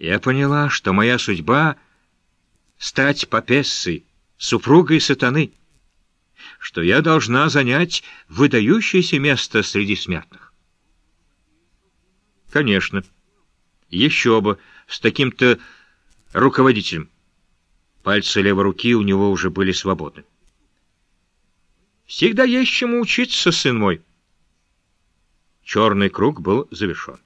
Я поняла, что моя судьба — стать попессой, супругой сатаны, что я должна занять выдающееся место среди смертных. Конечно, еще бы, с таким-то руководителем. Пальцы левой руки у него уже были свободны. «Всегда есть чему учиться, сын мой». Черный круг был завершен.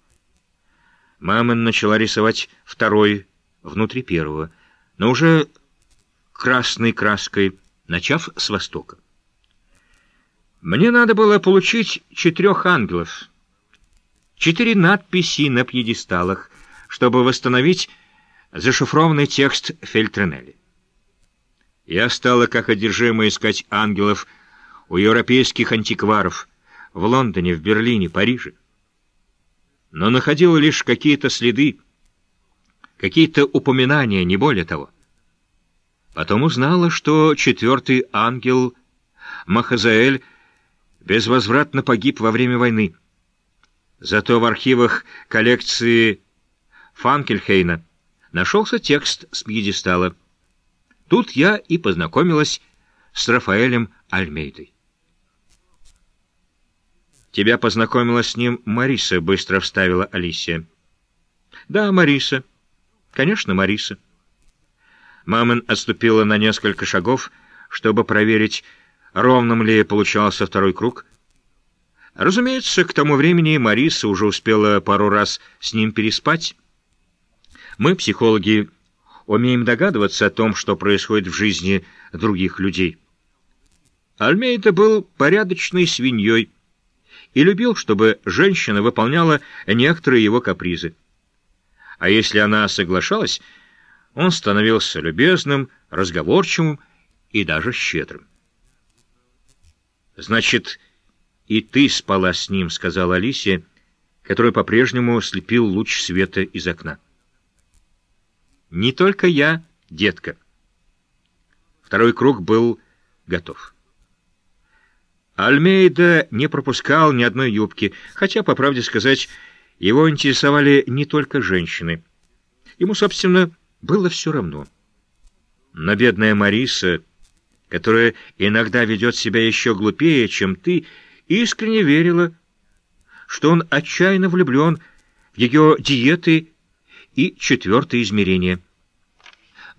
Мама начала рисовать второй внутри первого, но уже красной краской, начав с востока. Мне надо было получить четырех ангелов, четыре надписи на пьедесталах, чтобы восстановить зашифрованный текст Фельтренелли. Я стала как одержимая искать ангелов у европейских антикваров в Лондоне, в Берлине, Париже но находила лишь какие-то следы, какие-то упоминания, не более того. Потом узнала, что четвертый ангел Махазаэль безвозвратно погиб во время войны. Зато в архивах коллекции Фанкельхейна нашелся текст с пьедестала. Тут я и познакомилась с Рафаэлем Альмейдой. «Тебя познакомила с ним Мариса», — быстро вставила Алисия. «Да, Мариса. Конечно, Мариса». Мамон отступила на несколько шагов, чтобы проверить, ровным ли получался второй круг. Разумеется, к тому времени Мариса уже успела пару раз с ним переспать. Мы, психологи, умеем догадываться о том, что происходит в жизни других людей. Альмейда был порядочной свиньей, и любил, чтобы женщина выполняла некоторые его капризы. А если она соглашалась, он становился любезным, разговорчивым и даже щедрым. «Значит, и ты спала с ним», — сказала Алисия, который по-прежнему слепил луч света из окна. «Не только я, детка». Второй круг был готов. Альмейда не пропускал ни одной юбки, хотя, по правде сказать, его интересовали не только женщины. Ему, собственно, было все равно. Но бедная Мариса, которая иногда ведет себя еще глупее, чем ты, искренне верила, что он отчаянно влюблен в ее диеты и четвертое измерение.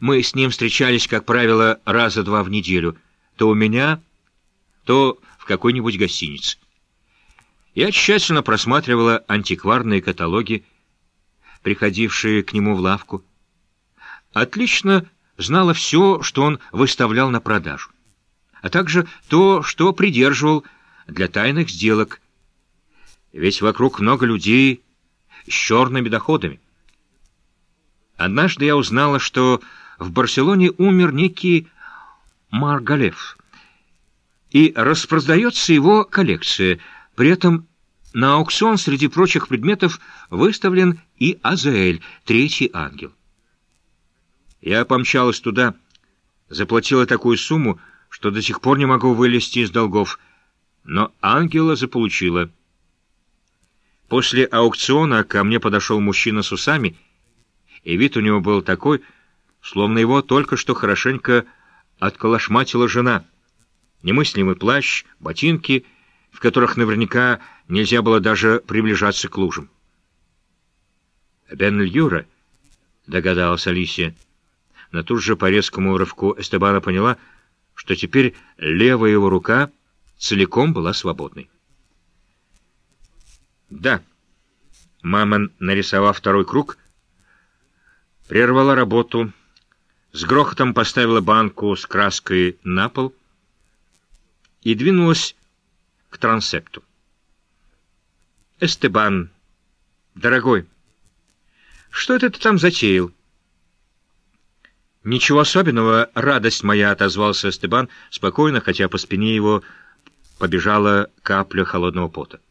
Мы с ним встречались, как правило, раза два в неделю. То у меня, то в какой-нибудь гостинице. Я тщательно просматривала антикварные каталоги, приходившие к нему в лавку. Отлично знала все, что он выставлял на продажу, а также то, что придерживал для тайных сделок, ведь вокруг много людей с черными доходами. Однажды я узнала, что в Барселоне умер некий Маргалев — и распродается его коллекция. При этом на аукцион среди прочих предметов выставлен и Азаэль, третий ангел. Я помчалась туда, заплатила такую сумму, что до сих пор не могу вылезти из долгов, но ангела заполучила. После аукциона ко мне подошел мужчина с усами, и вид у него был такой, словно его только что хорошенько отколошматила жена — немыслимый плащ, ботинки, в которых наверняка нельзя было даже приближаться к лужам. «Бен Льюра», — догадалась Алисия. Но тут же по резкому рывку Эстебана поняла, что теперь левая его рука целиком была свободной. «Да». Мама, нарисовав второй круг, прервала работу, с грохотом поставила банку с краской на пол — и двинулась к трансепту. «Эстебан, дорогой, что это ты там затеял?» «Ничего особенного, радость моя», — отозвался Эстебан спокойно, хотя по спине его побежала капля холодного пота.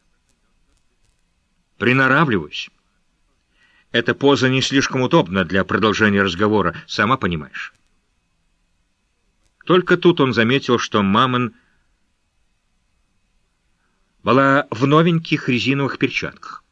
«Приноравливаюсь. Эта поза не слишком удобна для продолжения разговора, сама понимаешь». Только тут он заметил, что Мамон была в новеньких резиновых перчатках.